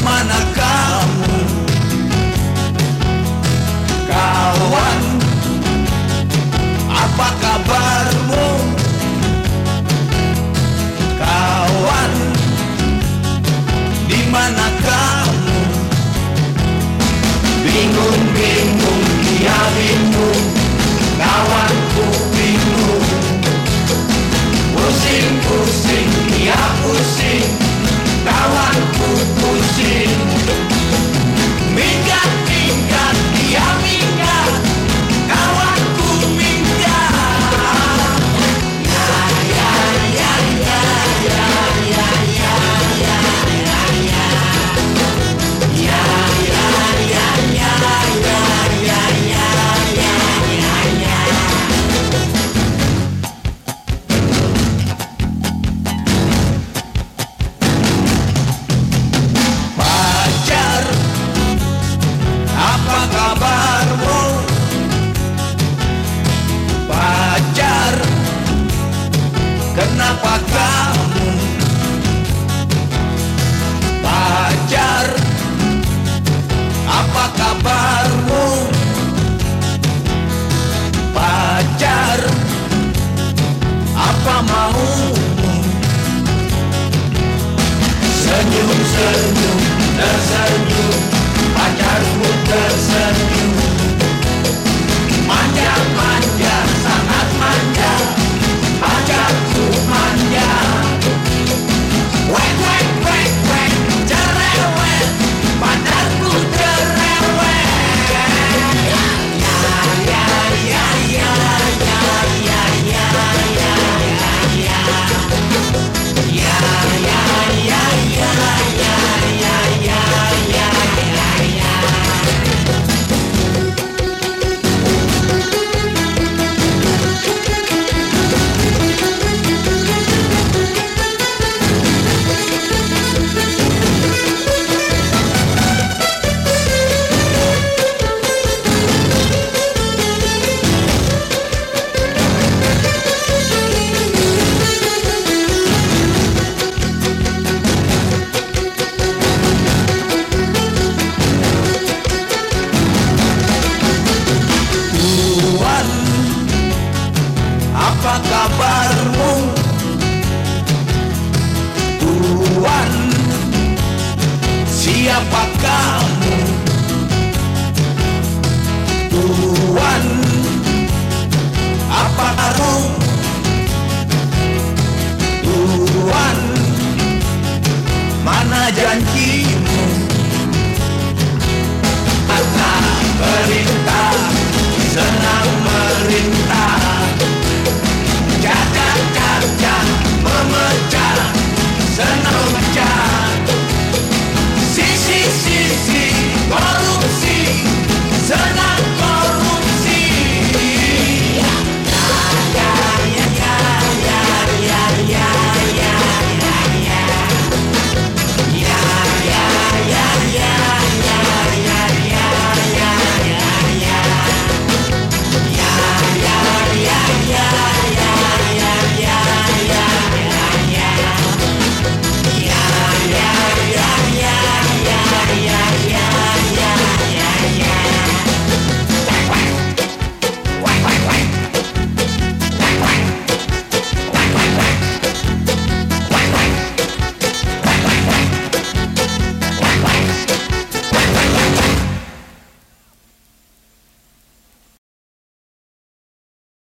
mana kamu? Kawan Apa kabarmu? Kawan Di mana kamu? Bingung-bingung dia bingung Kawanku bingung. Pusing-pusing dia pusing pusing machine. 放马虎。Sen yıl, sen yıl, ben sen yıl, I got what siapa kamu Tuhan apa kamu Tuhan mana janji? See.